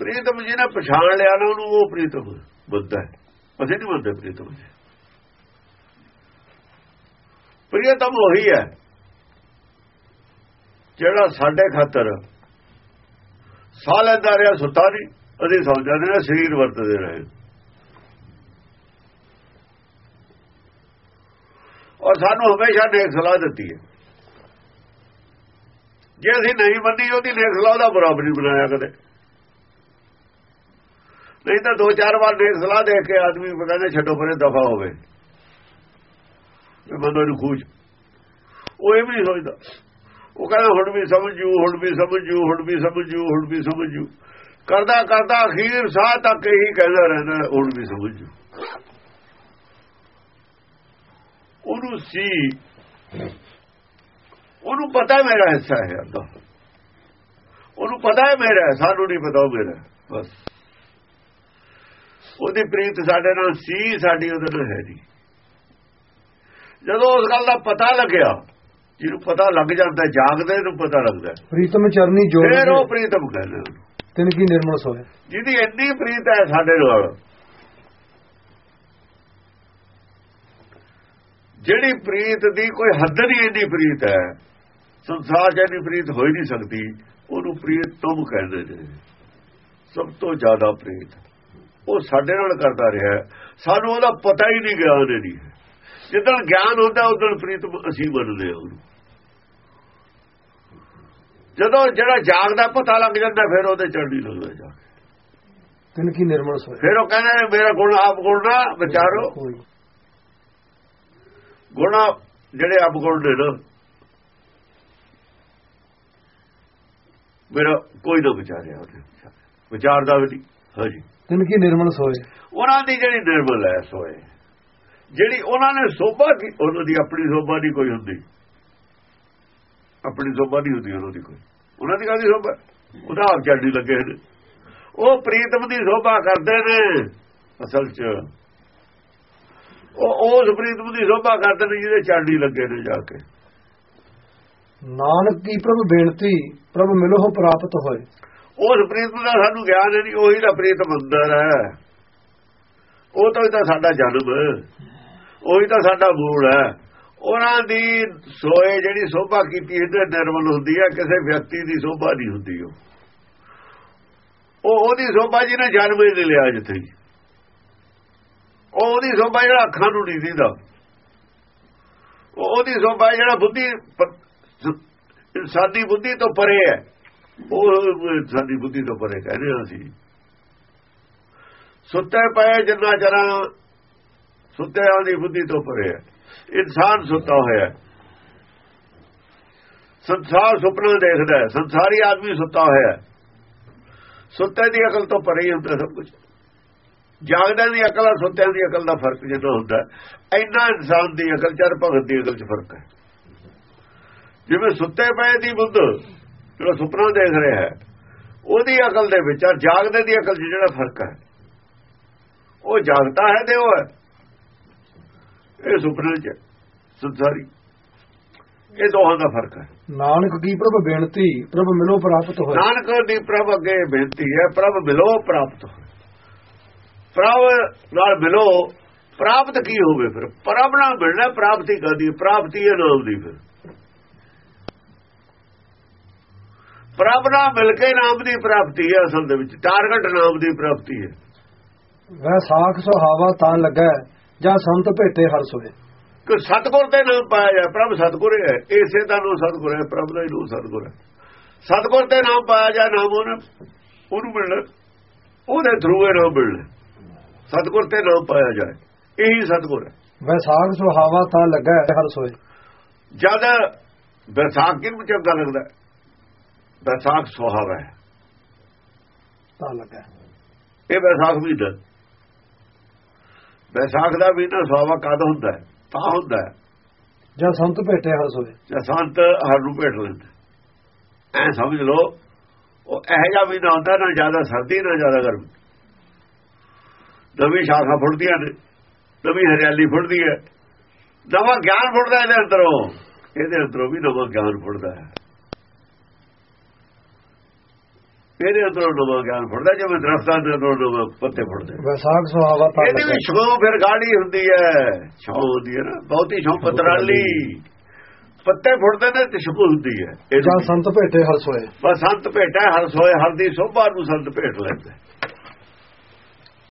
ਪ੍ਰੀਤਮ ਜਿਹਨੇ ਪਛਾਣ ਲਿਆ ਨਾ ਉਹਨੂੰ, ਉਹ ਪ੍ਰੀਤਮ ਬੁੱਧ ਹੈ। ਅਸੀਂ ਨਹੀਂ ਮੰਨਦੇ ਪ੍ਰੀਤਮ ਜੀ। ਪ੍ਰੀਤਮ ਉਹੀ ਹੈ, ਜਿਹੜਾ ਸਾਡੇ ਖਾਤਰ ਸਾਹ ਲੈਂਦਾ ਰਿਹਾ ਸੁੱਤਾ ਨਹੀਂ, ਅਸੀਂ ਸਮਝਦੇ ਨੇ ਸਰੀਰ ਵਰਤਦੇ ਰਹੇ। ਔਰ ਸਾਨੂੰ ਹਮੇਸ਼ਾ ਨੇਕ ਸਲਾਹ ਦਿੱਤੀ ਹੈ। ਜੇ ਅਸੀਂ ਨਹੀਂ ਮੰਨੀ, ਉਹਦੀ ਨੇਕ ਸਲਾਹ ਦਾ ਬਰਾਬਰ ਨਹੀਂ ਬਣਾਇਆ ਕਦੇ। ਨਹੀਂ ਤਾਂ ਦੋ ਚਾਰ ਵਾਰ ਨੇਕ ਸਲਾਹ ਦੇ ਕੇ ਆਦਮੀ ਕਹਿੰਦੇ, ਛੱਡੋ ਪਰੇ ਦਫਾ ਹੋਵੇ। ਤੇ ਮਨੋਂ ਨੂੰ ਖੂਜ। ਉਹ ਇਹ ਵੀ ਨਹੀਂ ਸੋਚਦਾ ਉਹ ਕਹਿੰਦਾ, ਹੁਣ ਵੀ ਸਮਝੂ, ਹੁਣ ਵੀ ਸਮਝੂ, ਹੁਣ ਵੀ ਸਮਝੂ, ਹੁਣ ਵੀ ਸਮਝੂ। ਕਰਦਾ ਕਰਦਾ ਅਖੀਰ ਸਾਹ ਤੱਕ ਇਹੀ ਕਹਿੰਦਾ ਰਹਿੰਦਾ, ਹੁਣ ਵੀ ਸਮਝੂ। ਉਹਨੂੰ ਸੀ। ਉਹਨੂੰ ਪਤਾ ਮੇਰਾ ਹਿੱਸਾ ਹੈ ਅੱਦਾ ਉਹਨੂੰ ਪਤਾ ਹੈ ਮੇਰਾ ਸਾਨੂੰ ਨਹੀਂ ਪਤਾ ਉਹ ਮੇਰਾ ਬਸ। ਉਹਦੀ ਪ੍ਰੀਤ ਸਾਡੇ ਨਾਲ ਸੀ ਸਾਡੀ ਉਹਦੇ ਨਾਲ ਹੈ ਨਹੀਂ। ਜਦੋਂ ਉਸ ਗੱਲ ਦਾ ਪਤਾ ਲੱਗਿਆ ਜਿਹਨੂੰ ਪਤਾ ਲੱਗ ਜਾਂਦਾ ਜਾਗਦੇ ਨੂੰ ਪਤਾ ਲੱਗਦਾ ਪ੍ਰੀਤਮ ਚਰਨੀ ਜੋ ਫਿਰ ਉਹ ਪ੍ਰੀਤਮ ਕਹਿੰਦੇ। ਤਿਨ ਕੀ ਨਿਰਮਲ ਸੋਏ। ਜਿਹਦੀ ਇੰਨੀ ਪ੍ਰੀਤ ਹੈ ਸਾਡੇ ਨਾਲ ਜਿਹੜੀ ਪ੍ਰੀਤ ਦੀ ਕੋਈ ਹੱਦ ਨਹੀਂ ਇੰਨੀ ਪ੍ਰੀਤ ਹੈ ਸੰਸਾਰ ਇੰਨੀ ਪ੍ਰੀਤ ਹੋ ਹੀ ਨਹੀਂ ਸਕਦੀ ਉਹਨੂੰ ਪ੍ਰੀਤ ਤੁਮ ਕਹਿੰਦੇ ਨੇ। ਸਭ ਤੋਂ ਜ਼ਿਆਦਾ ਪ੍ਰੀਤ। ਉਹ ਸਾਡੇ ਨਾਲ ਕਰਦਾ ਰਿਹਾ। ਸਾਨੂੰ ਉਹਦਾ ਪਤਾ ਹੀ ਨਹੀਂ ਗਿਆ ਉਹਨੇ ਨਹੀਂ ਜਦੋਂ ਗਿਆਨ ਹੁੰਦਾ ਉਦੋਂ ਪ੍ਰੀਤ ਅਸੀਂ ਮੰਨਦੇ ਹਾਂ ਉਹਨੂੰ। ਜਦੋਂ ਜਿਹੜਾ ਜਾਗਦਾ ਪਤਾ ਲੱਗ ਜਾਂਦਾ ਫਿਰ ਉਹਦੇ ਚੜ੍ਹਨੀ ਲੱਗਦਾ ਜਾ ਕੇ। ਤਿਨ ਕੀ ਨਿਰਮਲ ਸੋਏ। ਫਿਰ ਉਹ ਕਹਿੰਦੇ ਮੇਰਾ ਗੁਣ ਆਪ ਗੁਣ ਨਾ ਵਿਚਾਰੋ। ਗੁਣ ਜਿਹੜੇ ਆਪ ਗੁਣ ਨੇ ਨਾ ਮੇਰਾ ਕੋਈ ਨਾ ਵਿਚਾਰਿਆ ਉਹਦੇ ਵਿਚਾਰਦਾ ਵੀ ਹਾਂਜੀ। ਤਿਨ ਕੀ ਨਿਰਮਲ ਸੋਏ ਉਹਨਾਂ ਦੀ ਜਿਹੜੀ ਨਿਰਮਲ ਹੈ ਸੋਏ ਜਿਹੜੀ ਉਹਨਾਂ ਨੇ ਸੋਭਾ ਕੀ ਉਹਨਾਂ ਦੀ ਆਪਣੀ ਸੋਭਾ ਨਹੀਂ ਕੋਈ ਹੁੰਦੀ। ਆਪਣੀ ਸੋਭਾ ਨਹੀਂ ਹੁੰਦੀ ਉਹਨਾਂ ਦੀ ਕੋਈ। ਉਹਨਾਂ ਦੀ ਕਾਹਦੀ ਸੋਭਾ? ਉਹਦਾ ਆਪ ਚੱਲਦੀ ਲੱਗੇ ਨੇ। ਉਹ ਪ੍ਰੀਤਮ ਦੀ ਸੋਭਾ ਕਰਦੇ ਨੇ ਅਸਲ 'ਚ। ਉਹ ਉਸ ਪ੍ਰੀਤਮ ਦੀ ਸੋਭਾ ਕਰਦੇ ਨੇ ਜਿਹਦੇ ਚੜ੍ਹਦੀ ਲੱਗੇ ਨੇ ਜਾ ਕੇ। ਨਾਨਕ ਕੀ ਪ੍ਰਭ ਬੇਨਤੀ ਪ੍ਰਭ ਮਿਲੋਹ ਪ੍ਰਾਪਤ ਹੋਏ। ਉਸ ਪ੍ਰੀਤਮ ਦਾ ਸਾਨੂੰ ਗਿਆਨ ਨਹੀਂ ਉਹੀ ਦਾ ਪ੍ਰੀਤਮ ਅੰਦਰ ਹੈ। ਉਹ ਤਾਂ ਹੀ ਤਾਂ ਸਾਡਾ ਜਨਮ। ਉਹੀ ਤਾਂ ਸਾਡਾ ਮੂਲ ਹੈ। ਉਹਨਾਂ ਦੀ ਸੋਏ ਜਿਹੜੀ ਸੋਭਾ ਕੀਤੀ ਇਹਦੇ ਨਿਰਮਲ ਹੁੰਦੀ ਹੈ ਕਿਸੇ ਵਿਅਕਤੀ ਦੀ ਸੋਭਾ ਨਹੀਂ ਹੁੰਦੀ ਉਹ। ਉਹ ਉਹਦੀ ਸੋਭਾ ਜਿਹਨੇ ਜਨਮ ਹੀ ਲਿਆ ਜਿੱਥੇ। ਉਹ ਉਹਦੀ ਸੋਭਾ ਜਿਹੜਾ ਅੱਖਾਂ ਨੂੰ ਨਹੀਂ ਦਿੰਦਾ। ਉਹ ਉਹਦੀ ਸੋਭਾ ਜਿਹੜਾ ਬੁੱਧੀ ਇਨਸਾਨੀ ਬੁੱਧੀ ਤੋਂ ਪਰੇ ਹੈ। ਉਹ ਇਨਸਾਨੀ ਬੁੱਧੀ ਤੋਂ ਪਰੇ ਕਹਿੰਦੇ ਹਾਂ ਅਸੀਂ। ਸੁੱਤੇ ਪਏ ਜਿੰਨਾ ਚਰਾਂ ਸੁੱਤਿਆਂ ਦੀ ਬੁੱਧੀ ਤੋਂ ਪਰੇ ਹੈ। ਇਨਸਾਨ ਸੁੱਤਾ ਹੋਇਆ ਹੈ। ਸੰਸਾਰ ਸੁਪਨਾ ਦੇਖਦਾ ਹੈ। ਸੰਸਾਰੀ ਆਦਮੀ ਸੁੱਤਾ ਹੋਇਆ ਹੈ। ਸੁੱਤੇ ਦੀ ਅਕਲ ਤੋਂ ਪਰੇ ਹੀ ਹੁੰਦਾ ਸਭ ਕੁਝ ਜਾਗਦਿਆਂ ਦੀ ਅਕਲ ਆ ਸੁੱਤਿਆਂ ਦੀ ਅਕਲ ਦਾ ਫ਼ਰਕ ਜਦੋਂ ਹੁੰਦਾ ਇੰਨਾ ਇਨਸਾਨ ਦੀ ਅਕਲ ਚਰ ਭਗਤ ਦੀ ਅਕਲ 'ਚ ਫ਼ਰਕ ਹੈ। ਜਿਵੇਂ ਸੁੱਤੇ ਪਏ ਦੀ ਬੁੱਧ ਜਿਹੜਾ ਸੁਪਨਾ ਦੇਖ ਰਿਹਾ ਹੈ ਉਹਦੀ ਅਕਲ ਦੇ ਵਿੱਚ ਆ ਜਾਗਦੇ ਦੀ ਅਕਲ 'ਚ ਜਿਹੜਾ ਫ਼ਰਕ ਹੈ ਉਹ ਜਾਗਦਾ ਹੈ ਤੇ ਉਹ ਹੈ। ਇਹ ਸੁਪਨੇ 'ਚ ਸੰਸਾਰੀ। ਇਹ ਦੋਹਾਂ ਦਾ ਫ਼ਰਕ ਹੈ। ਨਾਨਕ ਕੀ ਪ੍ਰਭ ਬੇਨਤੀ ਪ੍ਰਭ ਮਿਲੋ ਪ੍ਰਾਪਤ ਹੋਏ। ਨਾਨਕ ਦੀ ਪ੍ਰਭ ਅੱਗੇ ਬੇਨਤੀ ਹੈ ਪ੍ਰਭ ਮਿਲੋ ਪ੍ਰਾਪਤ ਹੋਏ। ਪ੍ਰਭ ਨਾਲ ਮਿਲੋ ਪ੍ਰਾਪਤ ਕੀ ਹੋਵੇ ਫਿਰ? ਪ੍ਰਭ ਨਾਲ ਮਿਲਣਾ ਪ੍ਰਾਪਤੀ ਕਦੀ ਪ੍ਰਾਪਤੀ ਹੈ ਨਾਮ ਦੀ ਫਿਰ। ਪ੍ਰਭ ਨਾਲ ਮਿਲ ਕੇ ਨਾਮ ਦੀ ਪ੍ਰਾਪਤੀ ਹੈ ਅਸਲ ਦੇ ਵਿੱਚ। ਟਾਰਗੇਟ ਨਾਮ ਦੀ ਪ੍ਰਾਪਤੀ ਹੈ। ਵੈ ਸਾਖ ਸੁਹਾਵਾ ਤਾਂ ਲੱਗਾ ਜਾਂ ਸੰਤ ਭੇਟੇ ਹਰ ਸੋਏ। ਕਿ ਸਤਗੁਰ ਦੇ ਨਾਮ ਪਾਇਆ ਜਾ ਪ੍ਰਭ ਸਤਗੁਰ ਹੈ। ਇਸੇ ਦਾ ਨਾਮ ਸਤਗੁਰ ਹੈ ਪ੍ਰਭ ਦਾ ਹੀ ਨਾਮ ਸਤਗੁਰ ਹੈ। ਸਤਗੁਰ ਦੇ ਨਾਮ ਪਾਇਆ ਜਾ ਨਾਮ ਉਹਨੇ ਉਹਨੂੰ ਮਿਲਣਾ। ਉਹਦੇ ਥਰੂ ਇਹ ਨਾਮ ਮਿਲਣਾ। ਸਤਗੁਰ ਤੇ ਨਾਮ ਪਾਇਆ ਜਾਏ। ਇਹੀ ਸਤਗੁਰ ਹੈ। ਵੈ ਸਾਖ ਸੁਹਾਵਾ ਤਾਂ ਲੱਗਾ ਹਰ ਸੋਏ ਜਦ ਵਿਸਾਖ ਕਿਨ ਚੰਗਾ ਲੱਗਦਾ? ਵਿਸਾਖ ਸੁਹਾਵਾ ਹੈ। ਤਾਂ ਲੱਗਾ ਇਹ ਵਿਸਾਖ ਮਹੀਨਾ ਵਿਸਾਖ ਦਾ ਮਹੀਨਾ ਸੁਹਾਵਾ ਕਦ ਹੁੰਦਾ ਤਾਂ ਹੁੰਦਾ ਹੈ। ਜਾਂ ਸੰਤ ਭੇਟੇ ਹਰ ਸੋਏ ਜੇ ਸੰਤ ਹਰ ਨੂੰ ਭੇਟ ਲੈਂਦਾ ਐ ਸਮਝ ਲਓ ਉਹ ਇਹ ਜਿਹਾ ਵੀ ਨਾ ਹੁੰਦਾ ਨਾ ਜ਼ਿਆਦਾ ਸਰਦੀ ਨਾ ਜ਼ਿਆਦਾ ਗਰਮੀ। ਨਵੀਂ ਸ਼ਾਖਾ ਫੁੱਟਦੀਆਂ ਨੇ ਨਵੀਂ ਹਰਿਆਲੀ ਫੁੱਟਦੀ ਹੈ। ਨਵਾਂ ਗਿਆਨ ਫੁੱਟਦਾ ਇਹਦੇ ਅੰਦਰੋਂ। ਇਹਦੇ ਅੰਦਰੋਂ ਵੀ ਨਵਾਂ ਗਿਆਨ ਫੁੱਟਦਾ ਹੈ। ਇਹਦੇ ਅੰਦਰੋਂ ਨਵਾਂ ਗਿਆਨ ਫੁੱਟਦਾ ਜਿਵੇਂ ਦਰਖਤਾਂ ਦੇ ਅੰਦਰੋਂ ਨਵੇਂ ਪੱਤੇ ਫੁੱਟਦੇ ਵੈ ਸਾਖ ਸੁਹਾਵਾ ਤਾਂ ਇਹਦੀ ਵੀ ਲੱਗਾ ਛੋਹ ਫਿਰ ਗਾੜੀ ਹੁੰਦੀ ਹੈ। ਛੋਹ ਹੁੰਦੀ ਹੈ ਨਾ ਬਹੁਤੀ ਛੋਹ ਪਤਰਾਲੀ। ਪੱਤੇ ਫੁੱਟਦੇ ਨੇ ਤੇ ਛੋਹ ਹੁੰਦੀ ਹੈ। ਜਾਂ ਸੰਤ ਭੇਟੇ ਹਰ ਸੋਏ ਬਸ ਸੰਤ ਭੇਟਾ ਹਰ ਸੋਏ ਹਰ ਦੀ ਸੋਭਾ ਨੂੰ ਸੰਤ ਭੇਟ ਲੈਂਦਾ